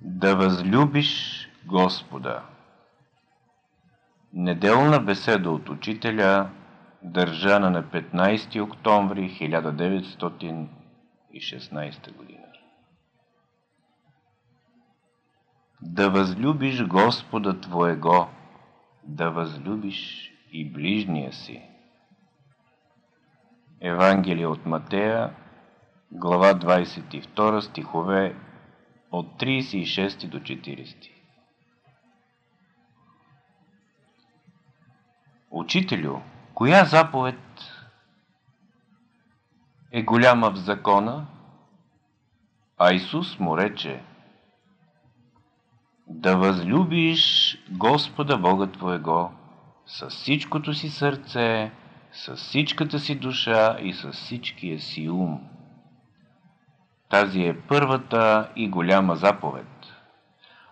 Да възлюбиш Господа. Неделна беседа от учителя, държана на 15 октомври 1916 година. Да възлюбиш Господа Твоего, да възлюбиш и ближния си. Евангелие от Матея, глава 22, стихове от 36 до 40. Учителю, коя заповед е голяма в закона? А Исус му рече Да възлюбиш Господа Бога Твоего с всичкото си сърце, с всичката си душа и с всичкия си ум. Тази е първата и голяма заповед.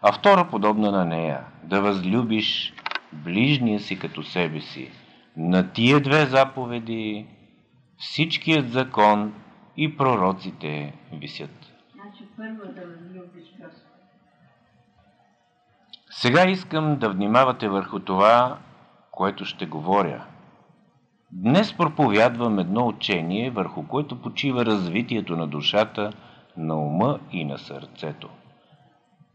А втора подобна на нея – да възлюбиш ближния си като себе си. На тия две заповеди всичкият закон и пророците висят. Значи първо да възлюбиш Господа. Сега искам да внимавате върху това, което ще говоря. Днес проповядвам едно учение, върху което почива развитието на душата, на ума и на сърцето.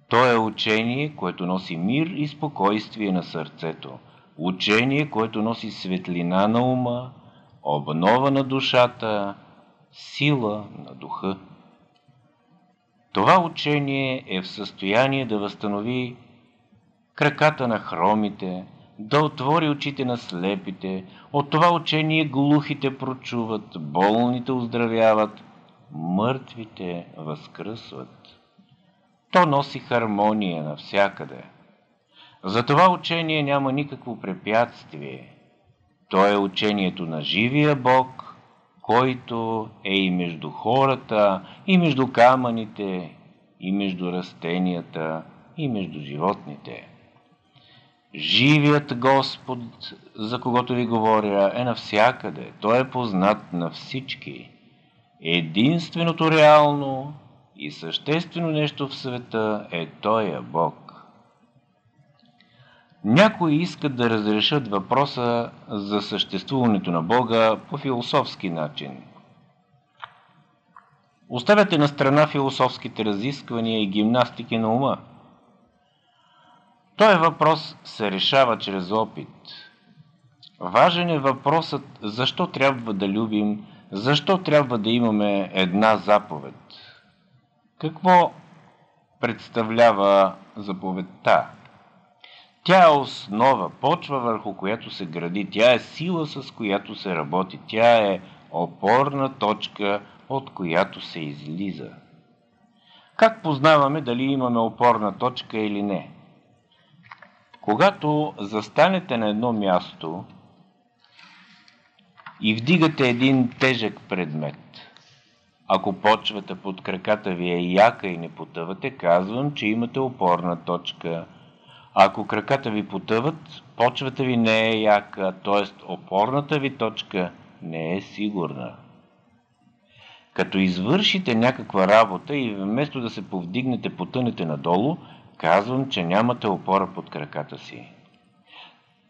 То е учение, което носи мир и спокойствие на сърцето. Учение, което носи светлина на ума, обнова на душата, сила на духа. Това учение е в състояние да възстанови краката на хромите, да отвори очите на слепите, от това учение глухите прочуват, болните оздравяват, мъртвите възкръсват. То носи хармония навсякъде. За това учение няма никакво препятствие. То е учението на живия Бог, който е и между хората, и между камъните, и между растенията, и между животните. Живият Господ, за когото ви говоря, е навсякъде. Той е познат на всички. Единственото реално и съществено нещо в света е Тоя Бог. Някои искат да разрешат въпроса за съществуването на Бога по философски начин. Оставяте на страна философските разисквания и гимнастики на ума. Той въпрос се решава чрез опит. Важен е въпросът защо трябва да любим, защо трябва да имаме една заповед. Какво представлява заповедта? Тя е основа, почва върху която се гради, тя е сила с която се работи, тя е опорна точка, от която се излиза. Как познаваме дали имаме опорна точка или не? Когато застанете на едно място и вдигате един тежък предмет, ако почвата под краката ви е яка и не потъвате, казвам, че имате опорна точка. Ако краката ви потъват, почвата ви не е яка, т.е. опорната ви точка не е сигурна. Като извършите някаква работа и вместо да се повдигнете, потънете надолу, казвам, че нямате опора под краката си.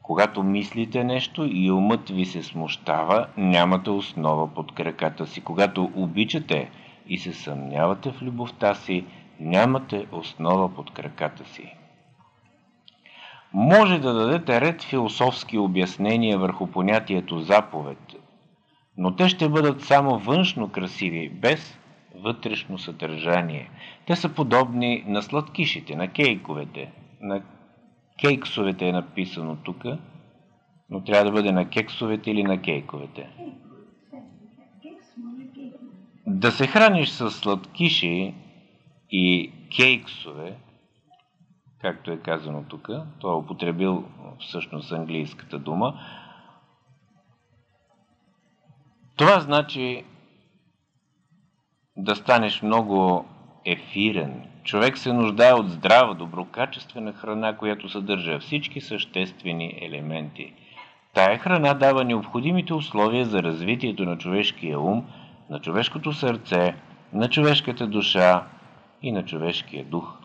Когато мислите нещо и умът ви се смущава, нямате основа под краката си. Когато обичате и се съмнявате в любовта си, нямате основа под краката си. Може да дадете ред философски обяснения върху понятието заповед, но те ще бъдат само външно красиви, без вътрешно съдържание. Те са подобни на сладкишите, на кейковете, на кейксовете е написано тук, но трябва да бъде на кексовете или на кейковете. Да се храниш с сладкиши и кейксове, както е казано тук, той е употребил всъщност английската дума, това значи да станеш много ефирен. Човек се нуждае от здрава, доброкачествена храна, която съдържа всички съществени елементи. Тая храна дава необходимите условия за развитието на човешкия ум, на човешкото сърце, на човешката душа и на човешкия дух.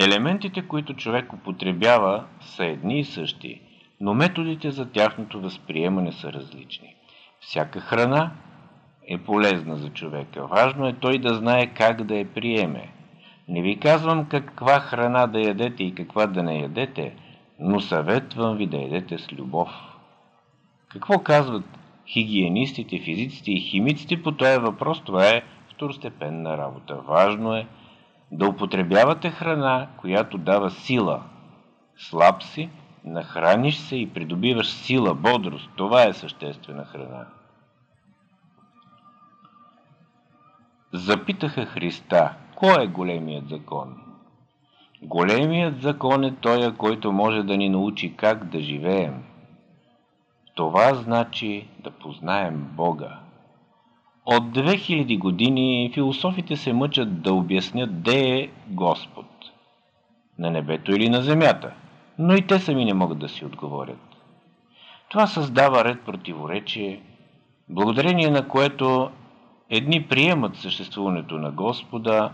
Елементите, които човек употребява, са едни и същи, но методите за тяхното възприемане са различни. Всяка храна е полезна за човека. Важно е той да знае как да я приеме. Не ви казвам каква храна да ядете и каква да не ядете, но съветвам ви да ядете с любов. Какво казват хигиенистите, физиците и химиците по този въпрос? Това е второстепенна работа. Важно е да употребявате храна, която дава сила. Слаб си, нахраниш се и придобиваш сила, бодрост. Това е съществена храна. Запитаха Христа, кой е големият закон? Големият закон е той, който може да ни научи как да живеем. Това значи да познаем Бога. От 2000 години философите се мъчат да обяснят де е Господ. На небето или на земята. Но и те сами не могат да си отговорят. Това създава ред противоречие, благодарение на което едни приемат съществуването на Господа,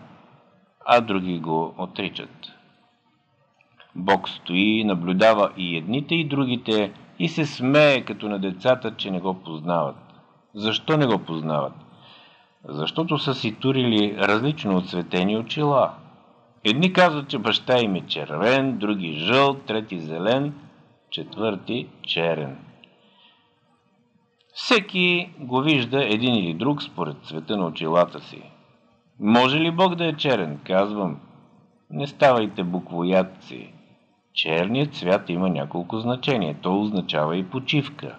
а други го отричат. Бог стои, наблюдава и едните и другите и се смее като на децата, че не го познават. Защо не го познават? Защото са си турили различно отсветени очила. Едни казват, че баща им е червен, други жъл, трети зелен, четвърти черен. Всеки го вижда един или друг според цвета на очилата си. Може ли Бог да е черен? Казвам. Не ставайте буквоядци. Черният цвят има няколко значения. То означава и почивка.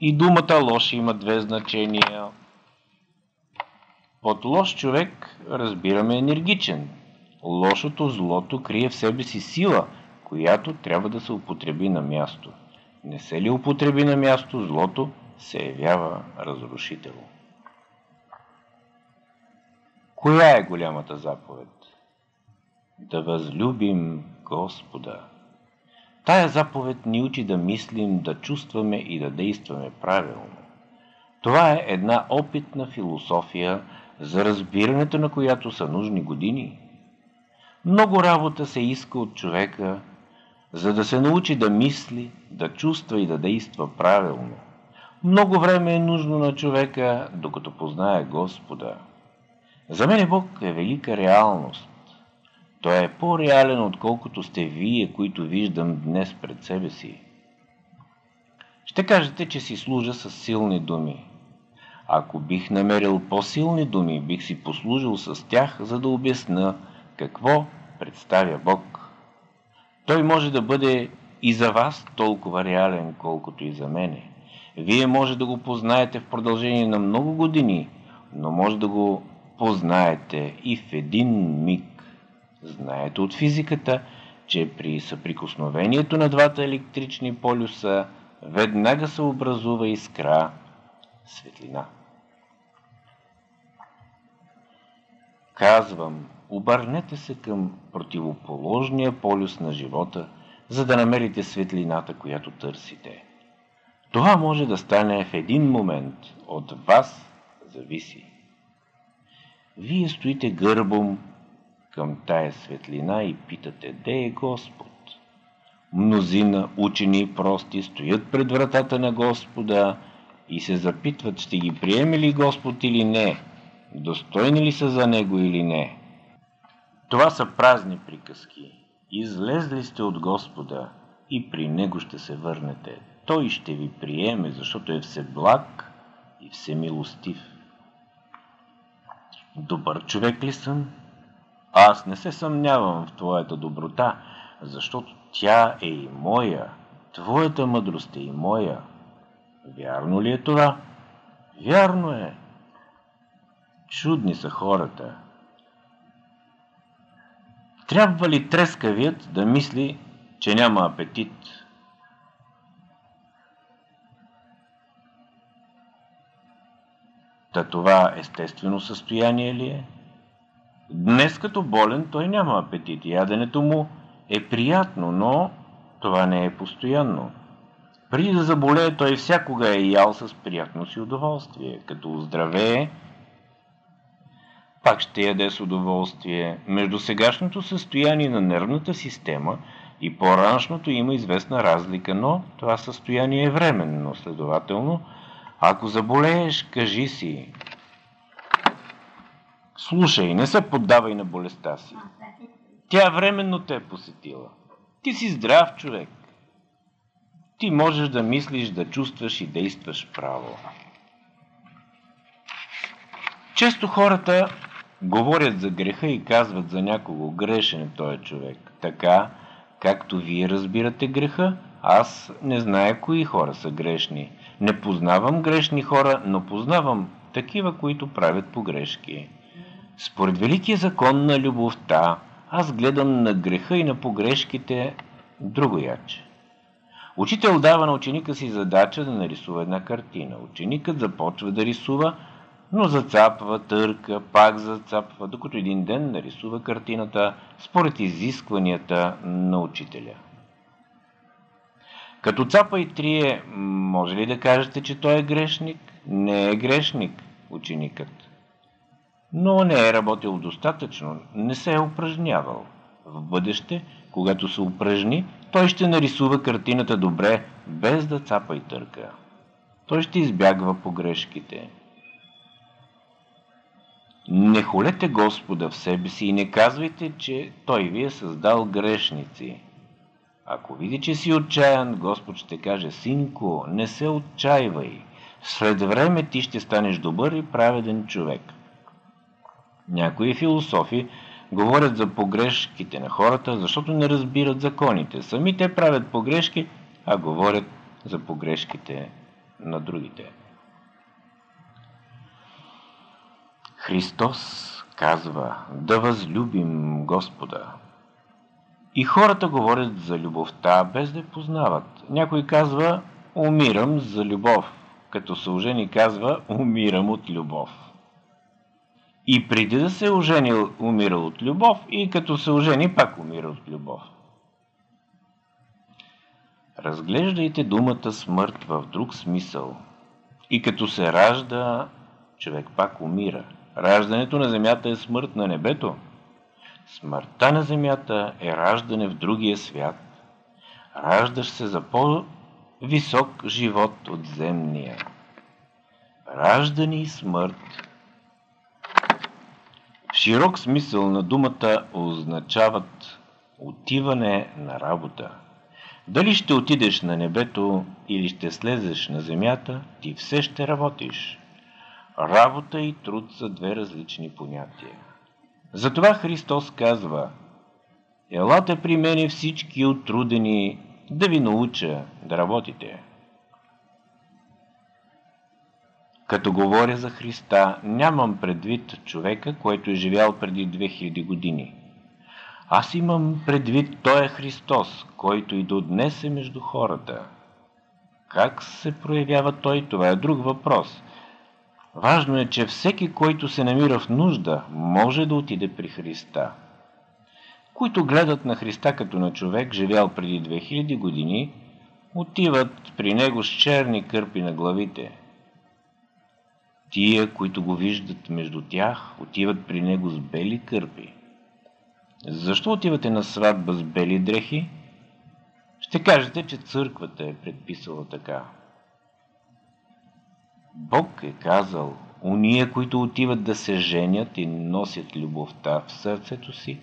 И думата лош има две значения. Под лош човек разбираме енергичен. Лошото, злото крие в себе си сила, която трябва да се употреби на място. Не се ли употреби на място, злото се явява разрушително. Коя е голямата заповед? Да възлюбим Господа. Тая заповед ни учи да мислим, да чувстваме и да действаме правилно. Това е една опитна философия, за разбирането на която са нужни години. Много работа се иска от човека, за да се научи да мисли, да чувства и да действа правилно. Много време е нужно на човека, докато познае Господа. За мен Бог е велика реалност. Той е по-реален, отколкото сте вие, които виждам днес пред себе си. Ще кажете, че си служа с силни думи. Ако бих намерил по-силни думи, бих си послужил с тях, за да обясна какво представя Бог. Той може да бъде и за вас толкова реален, колкото и за мене. Вие може да го познаете в продължение на много години, но може да го познаете и в един миг. Знаете от физиката, че при съприкосновението на двата електрични полюса веднага се образува искра светлина. Казвам, обърнете се към противоположния полюс на живота, за да намерите светлината, която търсите. Това може да стане в един момент. От вас зависи. Вие стоите гърбом към тая светлина и питате, де е Господ? Мнозина учени и прости стоят пред вратата на Господа и се запитват, ще ги приеме ли Господ или не, достойни ли са за Него или не. Това са празни приказки. Излезли сте от Господа и при Него ще се върнете. Той ще ви приеме, защото е все благ и все милостив. Добър човек ли съм? Аз не се съмнявам в твоята доброта, защото тя е и моя. Твоята мъдрост е и моя. Вярно ли е това? Вярно е. Чудни са хората. Трябва ли трескавият да мисли, че няма апетит? Та това естествено състояние ли е? Днес като болен той няма апетит. Яденето му е приятно, но това не е постоянно. Преди да заболее, той всякога е ял с приятност и удоволствие. Като оздравее, пак ще яде с удоволствие. Между сегашното състояние на нервната система и по-раншното има известна разлика, но това състояние е временно, следователно. Ако заболееш, кажи си. Слушай, не се поддавай на болестта си. Тя временно те е посетила. Ти си здрав човек. Ти можеш да мислиш, да чувстваш и действаш право. Често хората говорят за греха и казват за някого грешен е този човек. Така, както вие разбирате греха, аз не зная кои хора са грешни. Не познавам грешни хора, но познавам такива, които правят погрешки. Според великия закон на любовта, аз гледам на греха и на погрешките друго яче. Учител дава на ученика си задача да нарисува една картина. Ученикът започва да рисува, но зацапва, търка, пак зацапва, докато един ден нарисува картината според изискванията на учителя. Като цапа и трие, може ли да кажете, че той е грешник? Не е грешник, ученикът. Но не е работил достатъчно, не се е упражнявал. В бъдеще, когато се упражни, той ще нарисува картината добре, без да цапа и търка. Той ще избягва погрешките. Не холете Господа в себе си и не казвайте, че Той ви е създал грешници. Ако види, че си отчаян, Господ ще каже, синко, не се отчаивай. След време ти ще станеш добър и праведен човек. Някои философи говорят за погрешките на хората, защото не разбират законите. Сами те правят погрешки, а говорят за погрешките на другите. Христос казва да възлюбим Господа. И хората говорят за любовта, без да я познават. Някой казва умирам за любов, като се ожени казва умирам от любов. И преди да се оженил, умирал от любов, и като се ожени, пак умира от любов. Разглеждайте думата смърт в друг смисъл. И като се ражда, човек пак умира. Раждането на земята е смърт на небето. Смъртта на земята е раждане в другия свят. Раждаш се за по-висок живот от земния. Раждане и смърт в широк смисъл на думата означават отиване на работа. Дали ще отидеш на небето или ще слезеш на земята, ти все ще работиш. Работа и труд са две различни понятия. Затова Христос казва Елате при мене всички отрудени да ви науча да работите. Като говоря за Христа, нямам предвид човека, който е живял преди 2000 години. Аз имам предвид Той е Христос, който и до днес е между хората. Как се проявява Той, това е друг въпрос. Важно е, че всеки, който се намира в нужда, може да отиде при Христа. Които гледат на Христа като на човек, живял преди 2000 години, отиват при Него с черни кърпи на главите – Тия, които го виждат между тях, отиват при него с бели кърпи. Защо отивате на сватба с бели дрехи? Ще кажете, че църквата е предписала така. Бог е казал, уния, които отиват да се женят и носят любовта в сърцето си,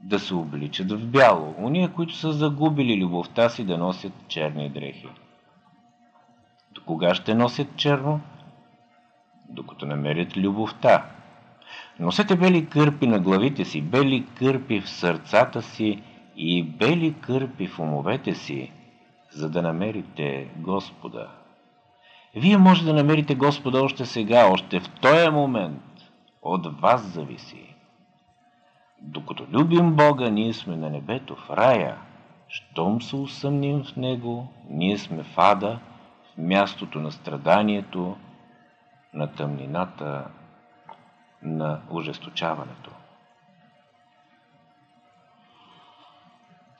да се обличат в бяло, уния, които са загубили любовта си да носят черни дрехи. До кога ще носят черно? докато намерят любовта. Носете бели кърпи на главите си, бели кърпи в сърцата си и бели кърпи в умовете си, за да намерите Господа. Вие може да намерите Господа още сега, още в този момент. От вас зависи. Докато любим Бога, ние сме на небето, в рая. Щом се усъмним в Него, ние сме в ада, в мястото на страданието, на тъмнината, на ожесточаването.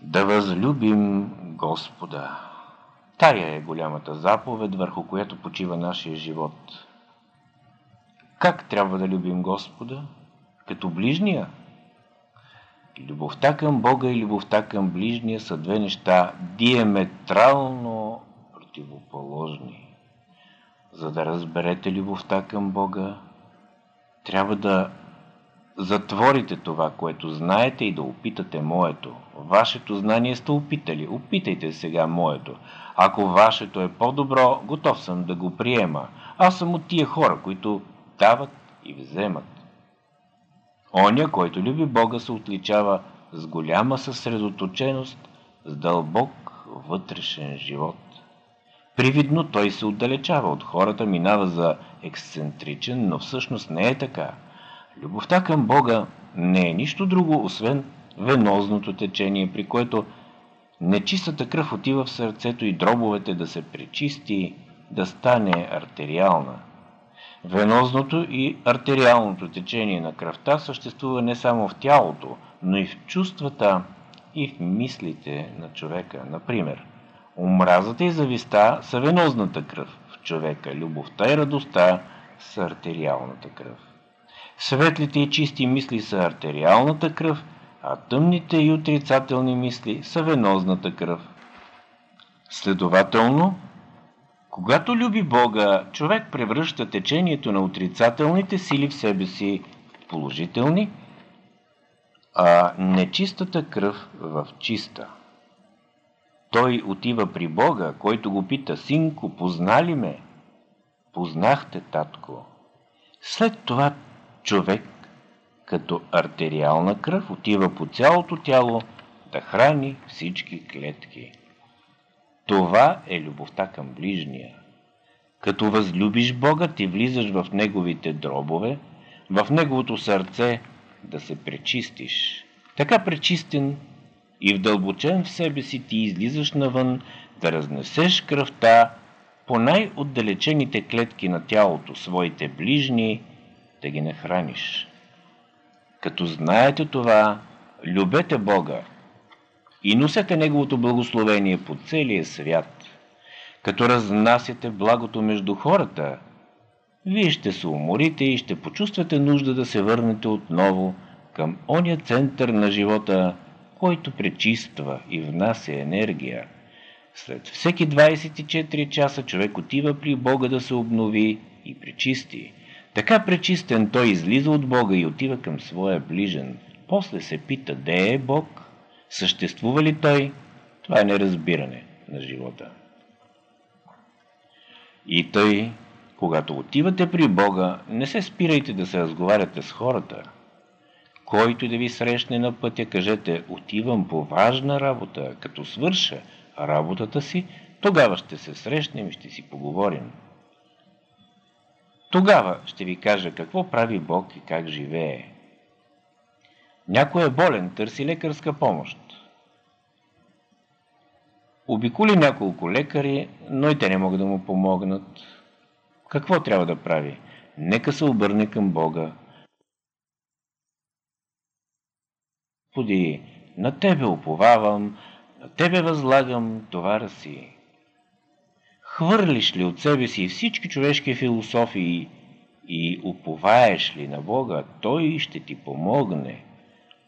Да възлюбим Господа. Тая е голямата заповед, върху която почива нашия живот. Как трябва да любим Господа? като ближния. Любовта към Бога и любовта към ближния са две неща диаметрално противоположни. За да разберете любовта към Бога, трябва да затворите това, което знаете и да опитате моето. Вашето знание сте опитали. Опитайте сега моето. Ако вашето е по-добро, готов съм да го приема. Аз съм от тия хора, които дават и вземат. Оня, който люби Бога, се отличава с голяма съсредоточеност, с дълбок вътрешен живот. Привидно той се отдалечава от хората, минава за ексцентричен, но всъщност не е така. Любовта към Бога не е нищо друго, освен венозното течение, при което нечистата кръв отива в сърцето и дробовете да се пречисти, да стане артериална. Венозното и артериалното течение на кръвта съществува не само в тялото, но и в чувствата и в мислите на човека. Например, омразата и зависта са венозната кръв в човека, любовта и радостта са артериалната кръв. Светлите и чисти мисли са артериалната кръв, а тъмните и отрицателни мисли са венозната кръв. Следователно, когато люби Бога, човек превръща течението на отрицателните сили в себе си в положителни, а нечистата кръв в чиста. Той отива при Бога, който го пита, синко, позна ли ме? Познахте, татко. След това човек, като артериална кръв, отива по цялото тяло да храни всички клетки. Това е любовта към ближния. Като възлюбиш Бога, ти влизаш в Неговите дробове, в Неговото сърце да се пречистиш. Така пречистен и вдълбочен в себе си ти излизаш навън да разнесеш кръвта по най-отдалечените клетки на тялото, своите ближни, да ги нахраниш. Като знаете това, любете Бога и носете Неговото благословение по целия свят. Като разнасяте благото между хората, вие ще се уморите и ще почувствате нужда да се върнете отново към оня център на живота, който пречиства и внася енергия. След всеки 24 часа човек отива при Бога да се обнови и пречисти. Така пречистен той излиза от Бога и отива към своя ближен. После се пита, де е Бог? Съществува ли той? Това е неразбиране на живота. И тъй, когато отивате при Бога, не се спирайте да се разговаряте с хората. Който да ви срещне на пътя, кажете, отивам по важна работа, като свърша работата си, тогава ще се срещнем и ще си поговорим. Тогава ще ви кажа какво прави Бог и как живее. Някой е болен, търси лекарска помощ. Обиколи няколко лекари, но и те не могат да му помогнат. Какво трябва да прави? Нека се обърне към Бога. Господи, на Тебе уповавам, на Тебе възлагам товара си. Хвърлиш ли от себе си всички човешки философии и уповаеш ли на Бога, Той ще ти помогне.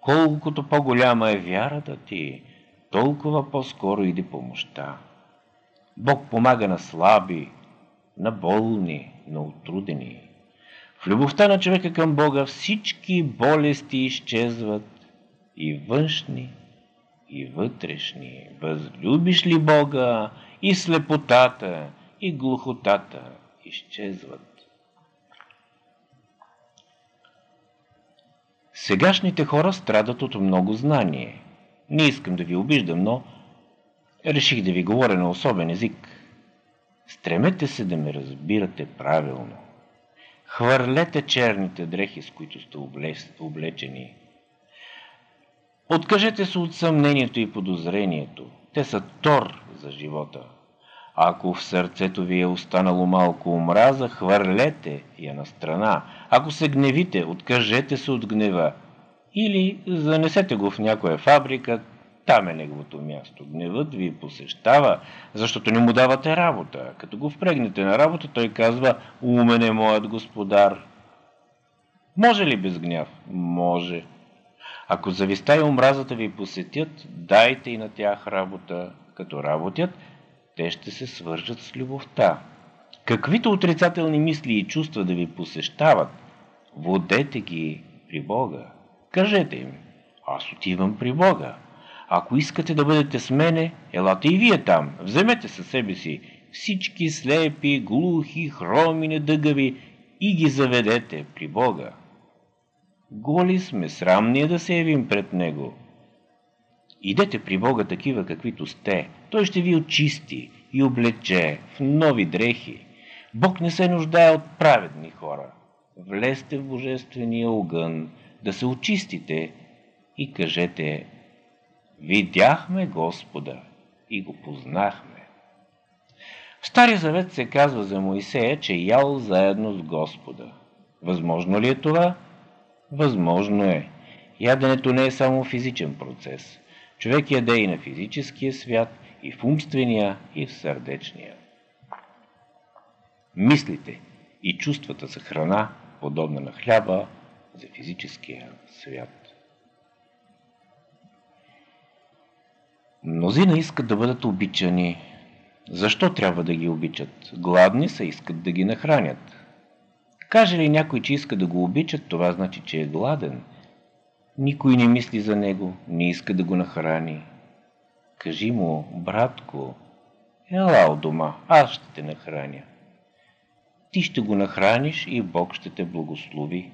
Колкото по-голяма е вярата ти, толкова по-скоро иде помощта. Бог помага на слаби, на болни, на отрудени. В любовта на човека към Бога всички болести изчезват и външни, и вътрешни. Възлюбиш ли Бога и слепотата, и глухотата изчезват. Сегашните хора страдат от много знание. Не искам да ви обиждам, но реших да ви говоря на особен език. Стремете се да ме разбирате правилно. Хвърлете черните дрехи, с които сте облечени. Откажете се от съмнението и подозрението. Те са тор за живота. Ако в сърцето ви е останало малко омраза, хвърлете я на страна. Ако се гневите, откажете се от гнева. Или занесете го в някоя фабрика, там е неговото място. Гневът ви посещава, защото не му давате работа. Като го впрегнете на работа, той казва, умен е моят господар. Може ли без гняв? Може. Ако зависта и омразата ви посетят, дайте и на тях работа. Като работят, те ще се свържат с любовта. Каквито отрицателни мисли и чувства да ви посещават, водете ги при Бога. Кажете им, аз отивам при Бога. Ако искате да бъдете с мене, елате и вие там. Вземете със себе си всички слепи, глухи, хроми, недъгави и ги заведете при Бога. Голи сме, срамни да се явим пред Него. Идете при Бога такива, каквито сте. Той ще ви очисти и облече в нови дрехи. Бог не се нуждае от праведни хора. Влезте в Божествения огън, да се очистите и кажете Видяхме Господа и го познахме. В Стария Завет се казва за Моисея, че ял заедно с Господа. Възможно ли е това? Възможно е. Яденето не е само физичен процес. Човек яде и на физическия свят, и в умствения, и в сърдечния. Мислите и чувствата са храна, подобна на хляба за физическия свят. Мнозина искат да бъдат обичани. Защо трябва да ги обичат? Гладни са, искат да ги нахранят. Каже ли някой, че иска да го обичат, това значи, че е гладен. Никой не мисли за него, не иска да го нахрани. Кажи му, братко, ела от дома, аз ще те нахраня. Ти ще го нахраниш и Бог ще те благослови.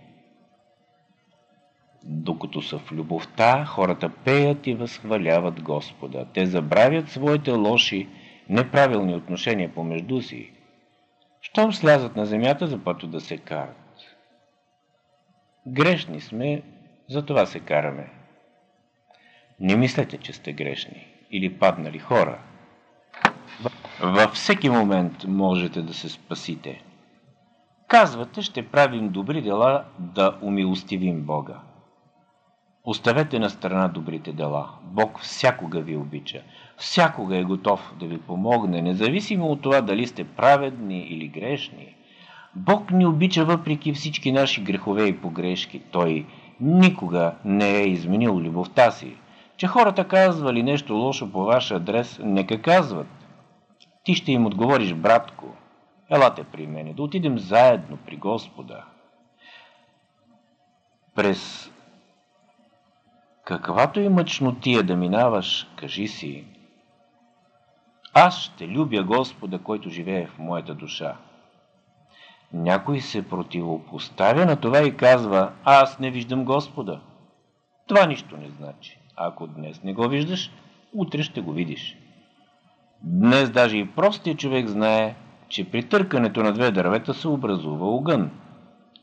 Докато са в любовта, хората пеят и възхваляват Господа. Те забравят своите лоши, неправилни отношения помежду си. Щом слязат на земята, започват да се карат. Грешни сме, затова се караме. Не мислете, че сте грешни или паднали хора. Във всеки момент можете да се спасите. Казвате, ще правим добри дела да умилостивим Бога. Оставете на страна добрите дела. Бог всякога ви обича. Всякога е готов да ви помогне, независимо от това дали сте праведни или грешни. Бог ни обича въпреки всички наши грехове и погрешки. Той никога не е изменил любовта си. Че хората казвали нещо лошо по ваш адрес, нека казват. Ти ще им отговориш, братко, елате при мене, да отидем заедно при Господа. През каквато и мъчнотия да минаваш, кажи си, аз ще любя Господа, който живее в моята душа. Някой се противопоставя на това и казва, аз не виждам Господа. Това нищо не значи. Ако днес не го виждаш, утре ще го видиш. Днес даже и простия човек знае, че при търкането на две дървета се образува огън.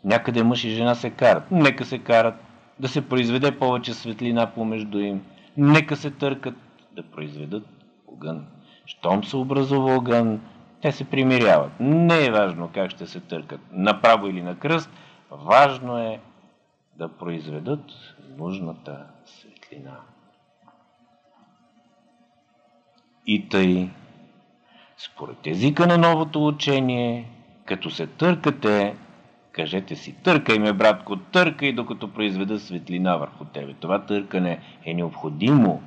Някъде мъж и жена се карат. Нека се карат, да се произведе повече светлина помежду им. Нека се търкат да произведат огън. Щом се образува огън, те се примиряват. Не е важно как ще се търкат, направо или на кръст, важно е да произведат нужната светлина. И тъй, според езика на новото учение, като се търкате, кажете си, търкай ме, братко, търкай, докато произведа светлина върху тебе. Това търкане е необходимо,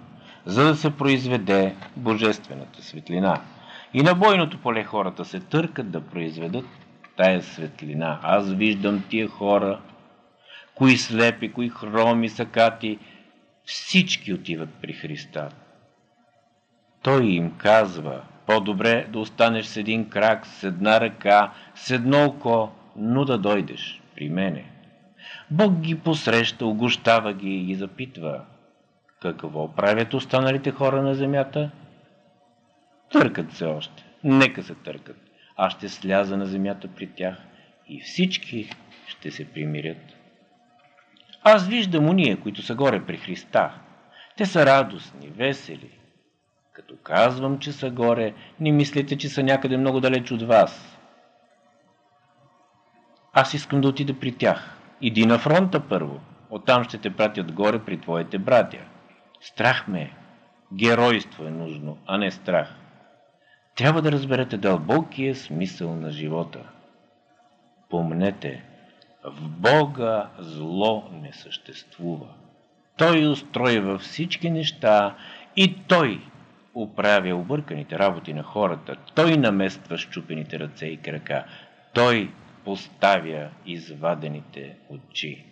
за да се произведе божествената светлина. И на бойното поле хората се търкат да произведат тая светлина. Аз виждам тия хора, кои слепи, кои хроми, сакати, всички отиват при Христа. Той им казва, по-добре да останеш с един крак, с една ръка, с едно око, но да дойдеш при мене. Бог ги посреща, огощава ги и ги запитва. Какво правят останалите хора на земята? Търкат се още. Нека се търкат. Аз ще сляза на земята при тях и всички ще се примирят. Аз виждам уния, които са горе при Христа. Те са радостни, весели. Като казвам, че са горе, не мислите, че са някъде много далеч от вас. Аз искам да отида при тях. Иди на фронта първо. Оттам ще те пратят горе при твоите братя. Страх ме е. Геройство е нужно, а не страх. Трябва да разберете дълбокия смисъл на живота. Помнете, В Бога зло не съществува. Той устройва всички неща и Той оправя обърканите работи на хората. Той намества щупените ръце и крака. Той поставя извадените очи.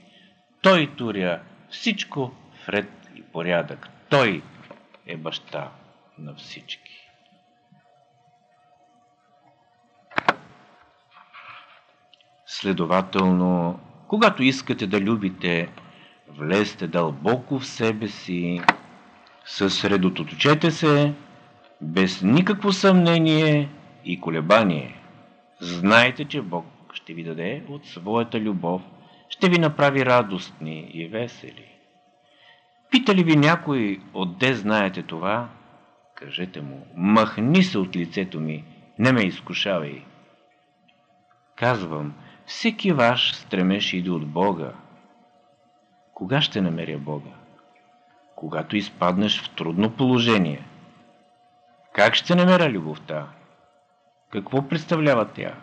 Той туря всичко в ред и порядък. Той е баща на всички. Следователно, когато искате да любите, влезте дълбоко в себе си, съсредоточете се, без никакво съмнение и колебание. Знайте, че Бог ще ви даде от своята любов, ще ви направи радостни и весели. Пита ли ви някой, отде знаете това? Кажете му, махни се от лицето ми, не ме изкушавай. Казвам, всеки ваш стремеж иде от Бога. Кога ще намеря Бога? Когато изпаднеш в трудно положение. Как ще намеря любовта? Какво представлява тя?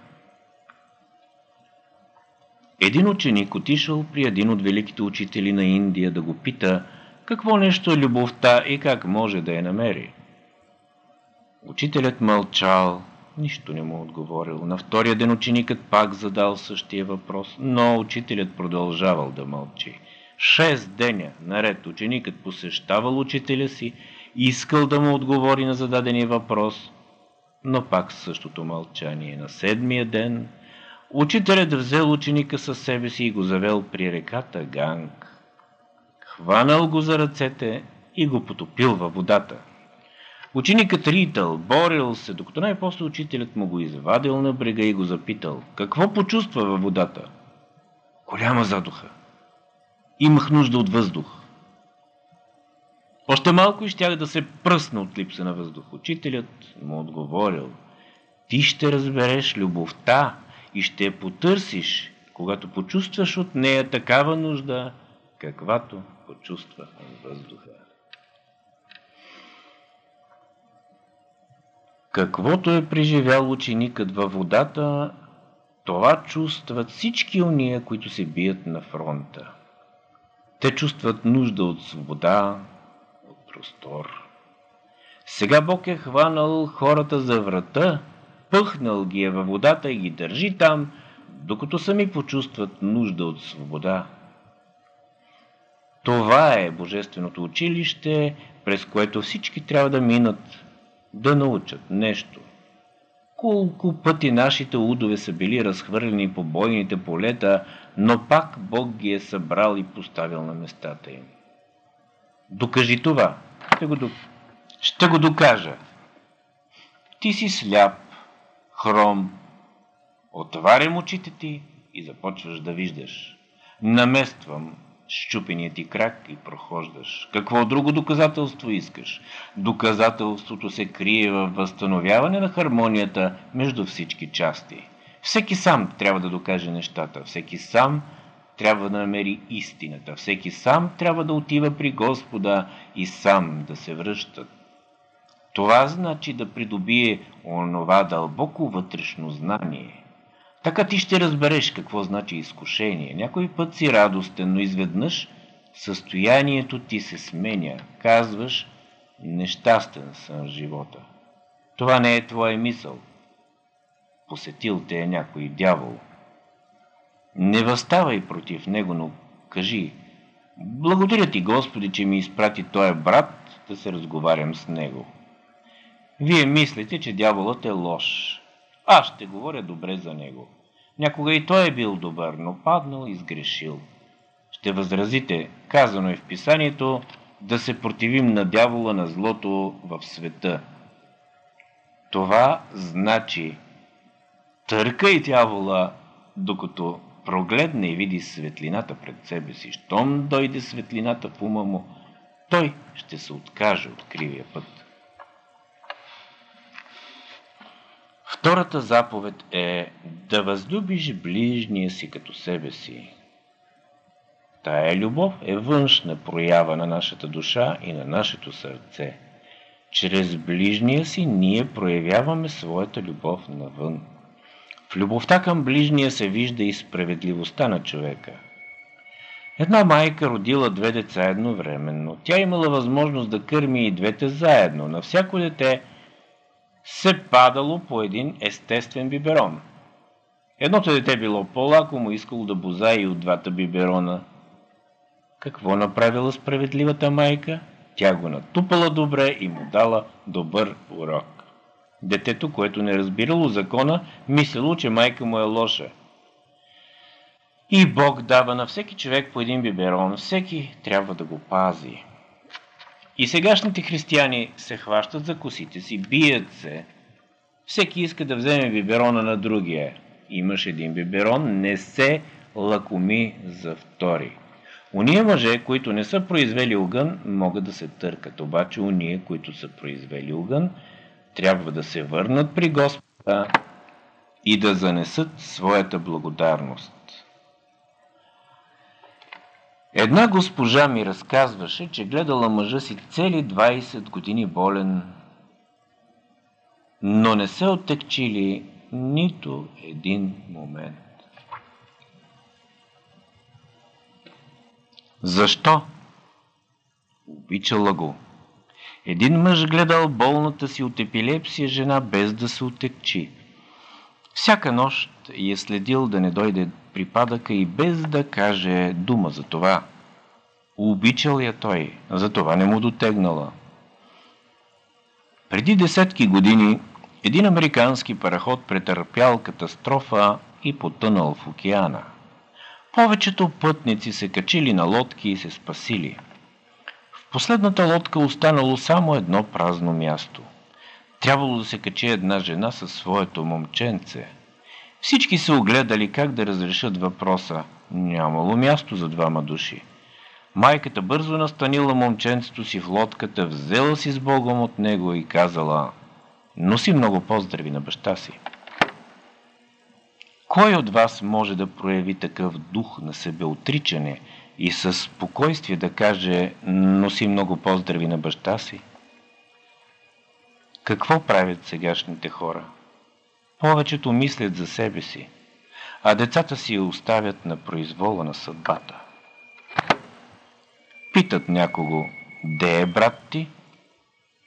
Един ученик отишъл при един от великите учители на Индия да го пита какво нещо е любовта и как може да я намери. Учителят мълчал, нищо не му отговорил. На втория ден ученикът пак задал същия въпрос, но учителят продължавал да мълчи. Шест деня наред ученикът посещавал учителя си, искал да му отговори на зададения въпрос, но пак същото мълчание. На седмия ден учителят взел ученика със себе си и го завел при реката Ганг. Хванал го за ръцете и го потопил във водата. Ученикът ритал, борил се, докато най-после учителят му го извадил на брега и го запитал. Какво почувства във водата? Голяма задуха. Имах нужда от въздух. Още малко и щях да се пръсна от липса на въздух. Учителят му отговорил. Ти ще разбереш любовта и ще потърсиш, когато почувстваш от нея такава нужда, каквато почувства въздуха. Каквото е преживял ученикът във водата, това чувстват всички уния, които се бият на фронта. Те чувстват нужда от свобода, от простор. Сега Бог е хванал хората за врата, пъхнал ги е във водата и ги държи там, докато сами почувстват нужда от свобода. Това е Божественото училище, през което всички трябва да минат, да научат нещо. Колко пъти нашите удове са били разхвърлени по бойните полета, но пак Бог ги е събрал и поставил на местата им. Докажи това. Ще го, ще го докажа. Ти си сляп, хром. Отварям очите ти и започваш да виждаш. Намествам щупеният ти крак и прохождаш. Какво друго доказателство искаш? Доказателството се крие в възстановяване на хармонията между всички части. Всеки сам трябва да докаже нещата, всеки сам трябва да намери истината, всеки сам трябва да отива при Господа и сам да се връща. Това значи да придобие онова дълбоко вътрешно знание – така ти ще разбереш какво значи изкушение. Някой път си радостен, но изведнъж състоянието ти се сменя. Казваш, нещастен съм в живота. Това не е твоя мисъл. Посетил те е някой дявол. Не възставай против него, но кажи, благодаря ти, Господи, че ми изпрати този брат да се разговарям с него. Вие мислите, че дяволът е лош. Аз ще говоря добре за него. Някога и той е бил добър, но паднал и сгрешил. Ще възразите, казано е в писанието, да се противим на дявола на злото в света. Това значи търкай дявола, докато прогледне и види светлината пред себе си. Щом дойде светлината в ума му, той ще се откаже от кривия път. Втората заповед е да възлюбиш ближния си като себе си. Тая любов е външна проява на нашата душа и на нашето сърце. Чрез ближния си ние проявяваме своята любов навън. В любовта към ближния се вижда и справедливостта на човека. Една майка родила две деца едновременно. Тя имала възможност да кърми и двете заедно. На всяко дете се падало по един естествен биберон. Едното дете било по-лако, му искало да бозае и от двата биберона. Какво направила справедливата майка? Тя го натупала добре и му дала добър урок. Детето, което не разбирало закона, мислило, че майка му е лоша. И Бог дава на всеки човек по един биберон, всеки трябва да го пази. И сегашните християни се хващат за косите си, бият се. Всеки иска да вземе биберона на другия. Имаш един биберон, не се лакоми за втори. Уния мъже, които не са произвели огън, могат да се търкат. Обаче уния, които са произвели огън, трябва да се върнат при Господа и да занесат своята благодарност. Една госпожа ми разказваше, че гледала мъжа си цели 20 години болен, но не се оттекчили нито един момент. Защо? Обичала го. Един мъж гледал болната си от епилепсия жена без да се отекчи. Всяка нощ я следил да не дойде припадъка и без да каже дума за това. Обичал я той, за това не му дотегнала. Преди десетки години един американски параход претърпял катастрофа и потънал в океана. Повечето пътници се качили на лодки и се спасили. В последната лодка останало само едно празно място. Трябвало да се качи една жена със своето момченце. Всички се огледали как да разрешат въпроса. Нямало място за двама души. Майката бързо настанила момченцето си в лодката, взела си с Богом от него и казала «Носи много поздрави на баща си». Кой от вас може да прояви такъв дух на себеотричане и със спокойствие да каже «Носи много поздрави на баща си»? Какво правят сегашните хора? Повечето мислят за себе си, а децата си оставят на произвола на съдбата. Питат някого, де е брат ти?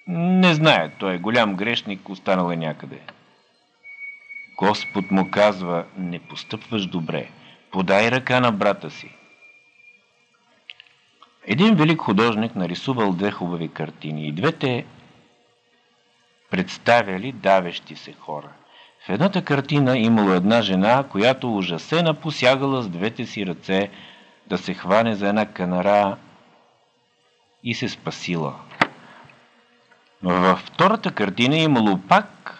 Не знае, той е голям грешник, останал е някъде. Господ му казва, не постъпваш добре, подай ръка на брата си. Един велик художник нарисувал две хубави картини и двете представяли давещи се хора. В едната картина имало една жена, която ужасена посягала с двете си ръце да се хване за една канара и се спасила. Във втората картина имало пак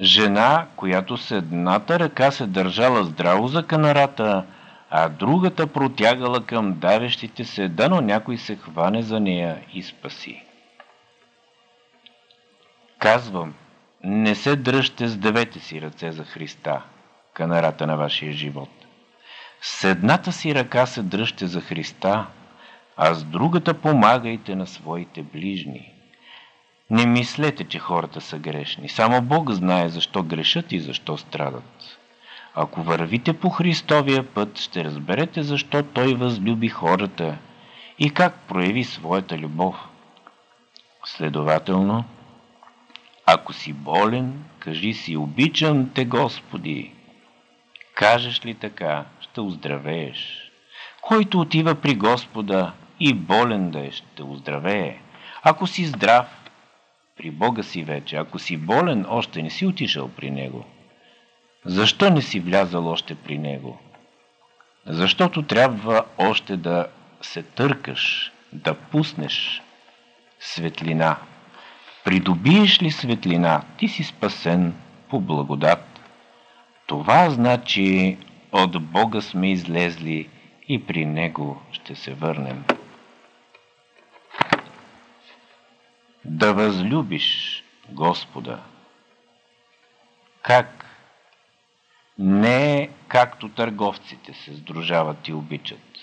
жена, която с едната ръка се държала здраво за канарата, а другата протягала към давещите се, дано някой се хване за нея и спаси. Казвам, не се дръжте с девете си ръце за Христа, канарата на вашия живот. С едната си ръка се дръжте за Христа, а с другата помагайте на своите ближни. Не мислете, че хората са грешни. Само Бог знае защо грешат и защо страдат. Ако вървите по Христовия път, ще разберете защо Той възлюби хората и как прояви своята любов. Следователно, ако си болен, кажи си, обичам те, Господи. Кажеш ли така, ще оздравееш. Който отива при Господа и болен да е, ще оздравее. Ако си здрав, при Бога си вече. Ако си болен, още не си отишъл при Него. Защо не си влязал още при Него? Защото трябва още да се търкаш, да пуснеш светлина. Придобиеш ли светлина, ти си спасен по благодат. Това значи от Бога сме излезли и при Него ще се върнем. Да възлюбиш Господа. Как? Не както търговците се сдружават и обичат.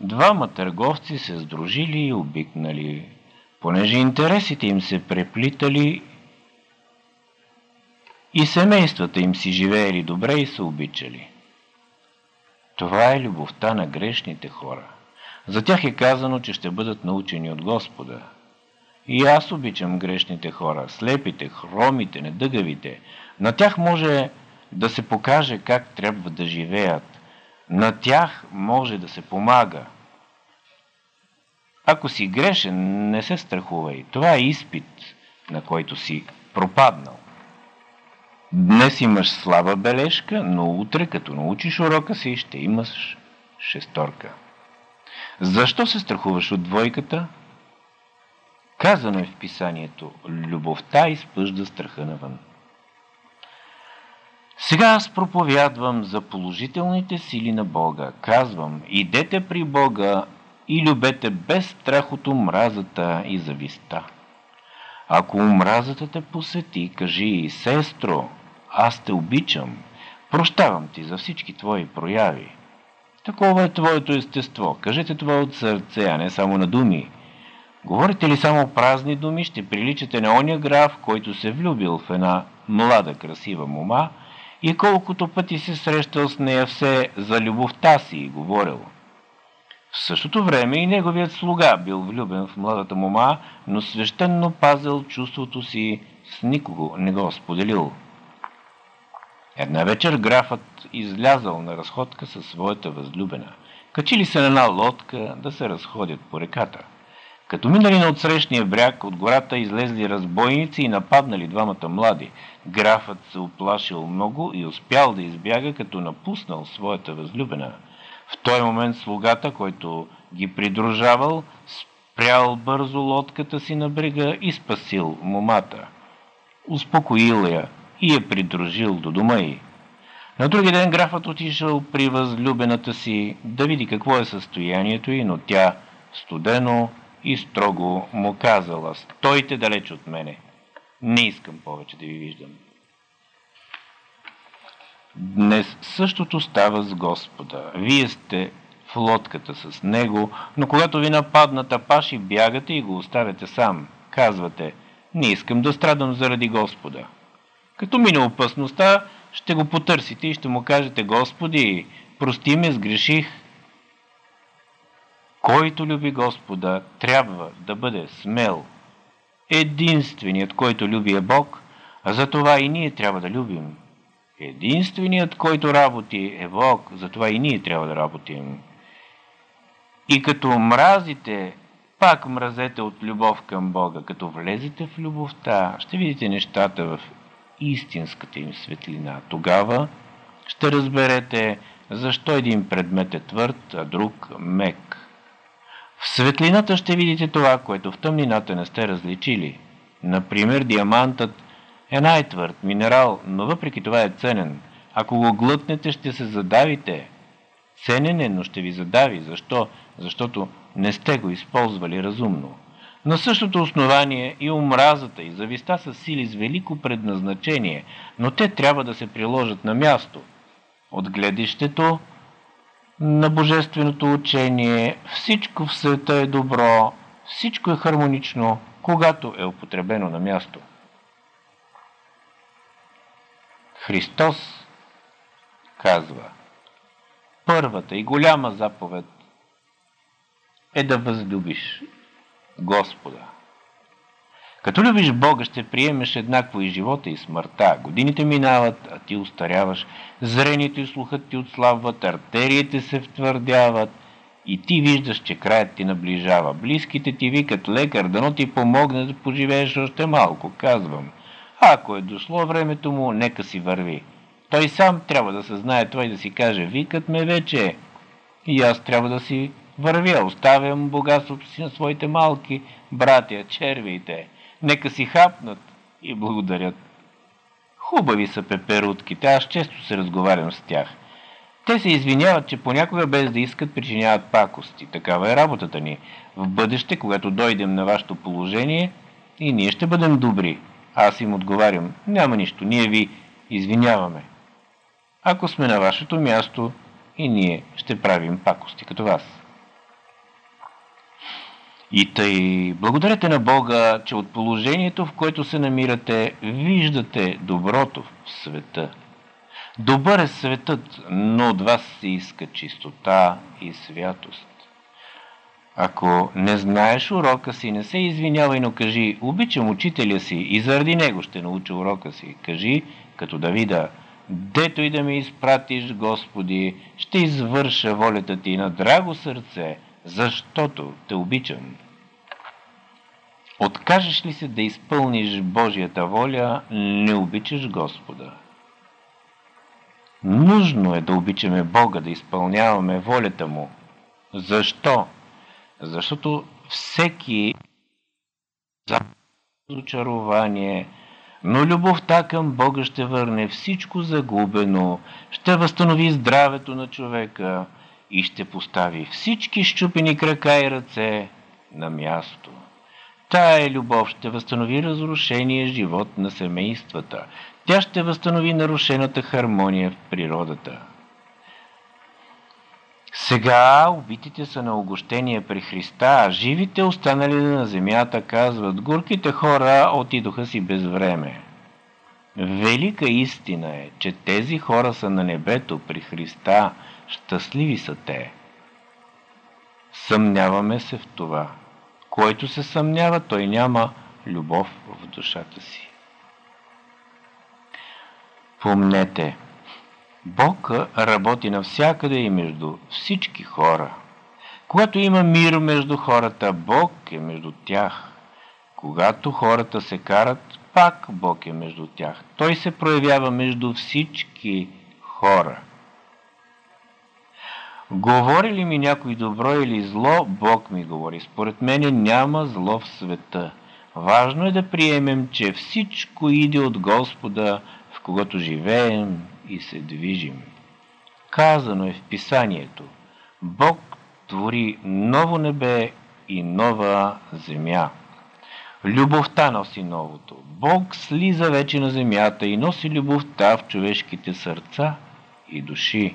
Двама търговци се сдружили и обикнали понеже интересите им се преплитали И семействата им си живеели добре и са обичали. Това е любовта на грешните хора. За тях е казано, че ще бъдат научени от Господа. И аз обичам грешните хора, слепите, хромите, недъгавите. На тях може да се покаже как трябва да живеят. На тях може да се помага. Ако си грешен, не се страхувай. Това е изпит, на който си пропаднал. Днес имаш слаба бележка, но утре, като научиш урока си, ще имаш шесторка. Защо се страхуваш от двойката? Казано е в писанието, любовта изпъжда страха навън. Сега аз проповядвам за положителните сили на Бога. Казвам, идете при Бога и любете без страх от омразата и зависта. Ако омразата те посети, кажи, сестро, аз те обичам, прощавам ти за всички твои прояви. Такова е твоето естество. Кажете това от сърце, а не само на думи. Говорите ли само празни думи, ще приличате на оня граф, който се влюбил в една млада, красива мома и колкото пъти се срещал с нея все за любовта си и говорил. В същото време и неговият слуга бил влюбен в младата мома, но свещенно пазил чувството си, с никого не го споделил. Една вечер графът излязал на разходка със своята възлюбена. Качили се на една лодка да се разходят по реката. Като минали на отсрещния бряг, от гората излезли разбойници и нападнали двамата млади. Графът се оплашил много и успял да избяга, като напуснал своята възлюбена. В този момент слугата, който ги придружавал, спрял бързо лодката си на брега и спасил момата. Успокоил я и я придружил до дома й. На други ден графът отишъл при възлюбената си да види какво е състоянието й, но тя студено и строго му казала «Стойте далеч от мене, не искам повече да ви виждам». Днес същото става с Господа. Вие сте в лодката с Него, но когато ви нападнат апаши, бягате и го оставяте сам. Казвате, не искам да страдам заради Господа. Като мине опасността, ще го потърсите и ще му кажете, Господи, прости ме, сгреших. Който люби Господа, трябва да бъде смел. Единственият, който люби е Бог, а за това и ние трябва да любим. Единственият, който работи е Бог, затова и ние трябва да работим. И като мразите, пак мразете от любов към Бога. Като влезете в любовта, ще видите нещата в истинската им светлина. Тогава ще разберете защо един предмет е твърд, а друг мек. В светлината ще видите това, което в тъмнината не сте различили. Например, диамантът е най-твърд минерал, но въпреки това е ценен. Ако го глътнете, ще се задавите. Ценен е, но ще ви задави. Защо? Защото не сте го използвали разумно. На същото основание и омразата и зависта са сили с велико предназначение, но те трябва да се приложат на място. От гледището на божественото учение всичко в света е добро, всичко е хармонично, когато е употребено на място. Христос казва, първата и голяма заповед е да възлюбиш Господа. Като любиш Бога, ще приемеш еднакво и живота и смъртта. Годините минават, а ти устаряваш. Зрението и слухът ти отслабват, артериите се втвърдяват и ти виждаш, че краят ти наближава. Близките ти викат лекар, дано ти помогне да поживееш още малко, казвам. Ако е дошло времето му, нека си върви. Той сам трябва да се знае това и да си каже, викат ме вече. И аз трябва да си вървя, оставям богатството си на своите малки братя, червиите. Нека си хапнат и благодарят. Хубави са пеперутките, аз често се разговарям с тях. Те се извиняват, че понякога без да искат причиняват пакости. Такава е работата ни. В бъдеще, когато дойдем на вашето положение, и ние ще бъдем добри. Аз им отговарям, няма нищо, ние ви извиняваме. Ако сме на вашето място, и ние ще правим пакости като вас. И тъй, благодарете на Бога, че от положението, в което се намирате, виждате доброто в света. Добър е светът, но от вас се иска чистота и святост. Ако не знаеш урока си, не се извинявай, но кажи, обичам учителя си и заради него ще науча урока си. Кажи, като Давида, дето и да ме изпратиш, Господи, ще извърша волята ти на драго сърце, защото те обичам. Откажеш ли се да изпълниш Божията воля, не обичаш Господа. Нужно е да обичаме Бога, да изпълняваме волята Му. Защо? Защото всеки за очарование, но любовта към Бога ще върне всичко загубено, ще възстанови здравето на човека и ще постави всички щупени крака и ръце на място. Тая любов ще възстанови разрушения живот на семействата. Тя ще възстанови нарушената хармония в природата. Сега убитите са на огощение при Христа, а живите останали на земята казват, горките хора отидоха си без време. Велика истина е, че тези хора са на небето при Христа, щастливи са те. Съмняваме се в това. Който се съмнява, той няма любов в душата си. Помнете, Бог работи навсякъде и между всички хора. Когато има мир между хората, Бог е между тях. Когато хората се карат, пак Бог е между тях. Той се проявява между всички хора. Говори ли ми някой добро или зло, Бог ми говори. Според мене няма зло в света. Важно е да приемем, че всичко иде от Господа, в когото живеем и се движим. Казано е в писанието, Бог твори ново небе и нова земя. Любовта носи новото. Бог слиза вече на земята и носи любовта в човешките сърца и души.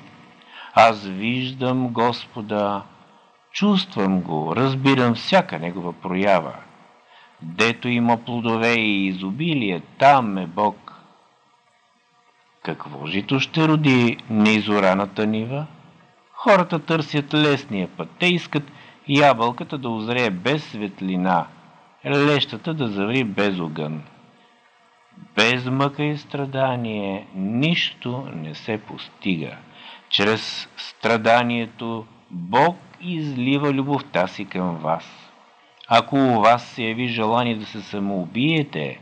Аз виждам Господа, чувствам го, разбирам всяка негова проява. Дето има плодове и изобилие, там е Бог. Какво жито ще роди неизораната нива? Хората търсят лесния път. Те искат ябълката да озрее без светлина, лещата да заври без огън. Без мъка и страдание нищо не се постига. Чрез страданието Бог излива любовта си към вас. Ако у вас се яви желание да се самоубиете,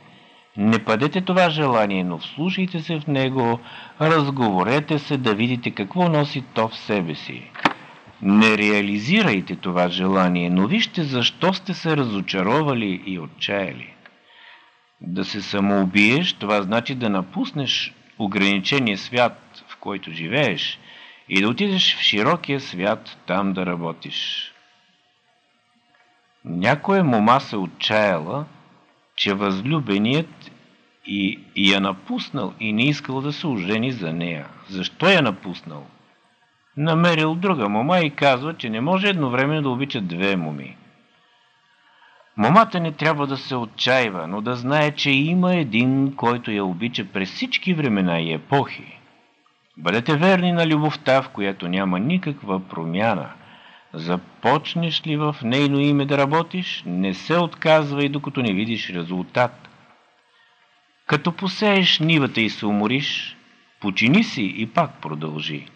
не падете това желание, но вслушайте се в него, разговорете се да видите какво носи то в себе си. Не реализирайте това желание, но вижте защо сте се разочаровали и отчаяли. Да се самоубиеш, това значи да напуснеш ограничения свят, в който живееш – и да отидеш в широкия свят там да работиш. Някоя мома се отчаяла, че възлюбеният и, я напуснал и не искал да се ожени за нея. Защо я напуснал? Намерил друга мома и казва, че не може едновременно да обича две моми. Момата не трябва да се отчаива, но да знае, че има един, който я обича през всички времена и епохи. Бъдете верни на любовта, в която няма никаква промяна. Започнеш ли в нейно име да работиш, не се отказвай, докато не видиш резултат. Като посееш нивата и се умориш, почини си и пак продължи.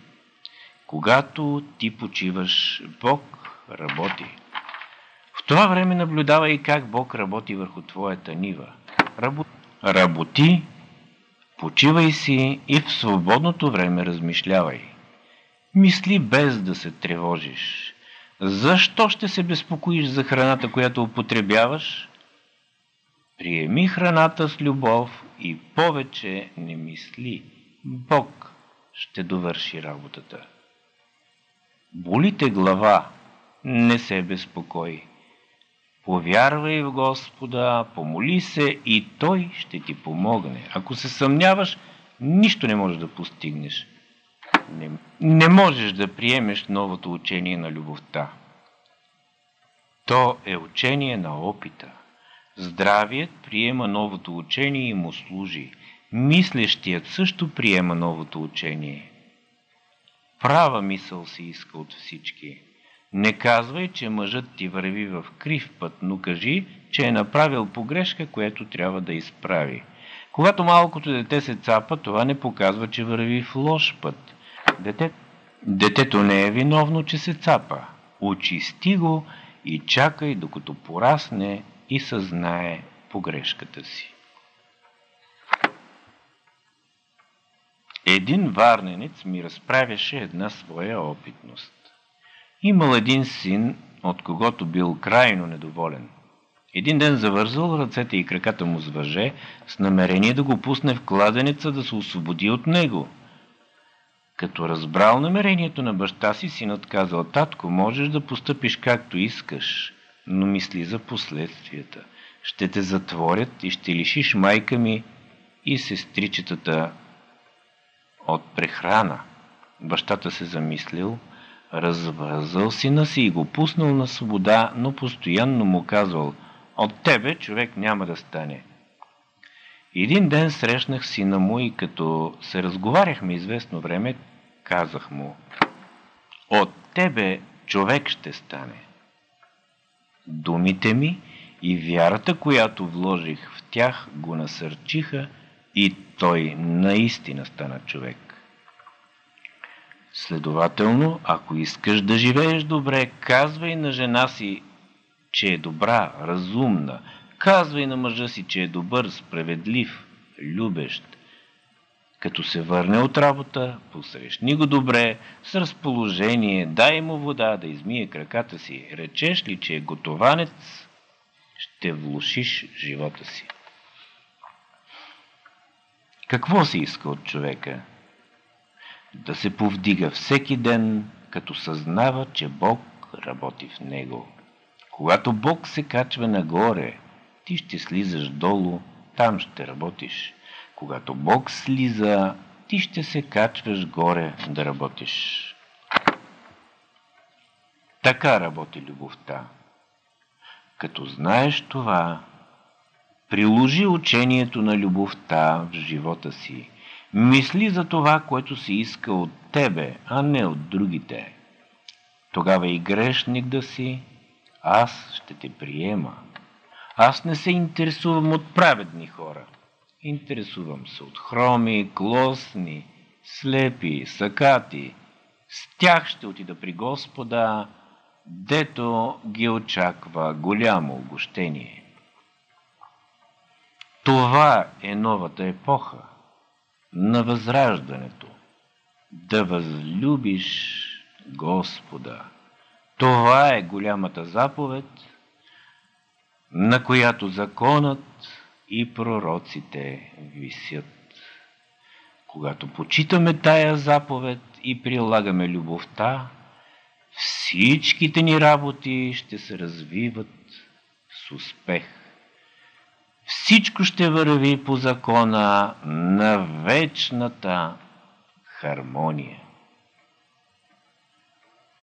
Когато ти почиваш, Бог работи. В това време наблюдавай как Бог работи върху твоята нива. Работи Почивай си и в свободното време размишлявай. Мисли без да се тревожиш. Защо ще се безпокоиш за храната, която употребяваш? Приеми храната с любов и повече не мисли. Бог ще довърши работата. Болите глава, не се безпокой. Повярвай в Господа, помоли се и Той ще ти помогне. Ако се съмняваш, нищо не можеш да постигнеш. Не, не можеш да приемеш новото учение на любовта. То е учение на опита. Здравият приема новото учение и му служи. Мислещият също приема новото учение. Права мисъл се иска от всички. Не казвай, че мъжът ти върви в крив път, но кажи, че е направил погрешка, което трябва да изправи. Когато малкото дете се цапа, това не показва, че върви в лош път. Дете... Детето не е виновно, че се цапа. Очисти го и чакай, докато порасне и съзнае погрешката си. Един варненец ми разправяше една своя опитност. Имал един син, от когото бил крайно недоволен. Един ден завързал ръцете и краката му с въже, с намерение да го пусне в кладенеца да се освободи от него. Като разбрал намерението на баща си, синът казал, татко, можеш да постъпиш както искаш, но мисли за последствията. Ще те затворят и ще лишиш майка ми и сестричетата от прехрана. Бащата се замислил, развързал сина си и го пуснал на свобода, но постоянно му казвал «От тебе човек няма да стане». Един ден срещнах сина му и като се разговаряхме известно време, казах му «От тебе човек ще стане». Думите ми и вярата, която вложих в тях, го насърчиха и той наистина стана човек. Следователно, ако искаш да живееш добре, казвай на жена си, че е добра, разумна. Казвай на мъжа си, че е добър, справедлив, любещ. Като се върне от работа, посрещни го добре, с разположение, дай му вода да измие краката си. Речеш ли, че е готованец, ще влушиш живота си. Какво се иска от човека? Да се повдига всеки ден, като съзнава, че Бог работи в него. Когато Бог се качва нагоре, ти ще слизаш долу, там ще работиш. Когато Бог слиза, ти ще се качваш горе да работиш. Така работи любовта. Като знаеш това, приложи учението на любовта в живота си. Мисли за това, което се иска от тебе, а не от другите. Тогава и грешник да си, аз ще те приема. Аз не се интересувам от праведни хора. Интересувам се от хроми, клосни, слепи, сакати. С тях ще отида при Господа, дето ги очаква голямо огощение. Това е новата епоха на възраждането. Да възлюбиш Господа. Това е голямата заповед, на която законът и пророците висят. Когато почитаме тая заповед и прилагаме любовта, всичките ни работи ще се развиват с успех. Всичко ще върви по закона на вечната хармония.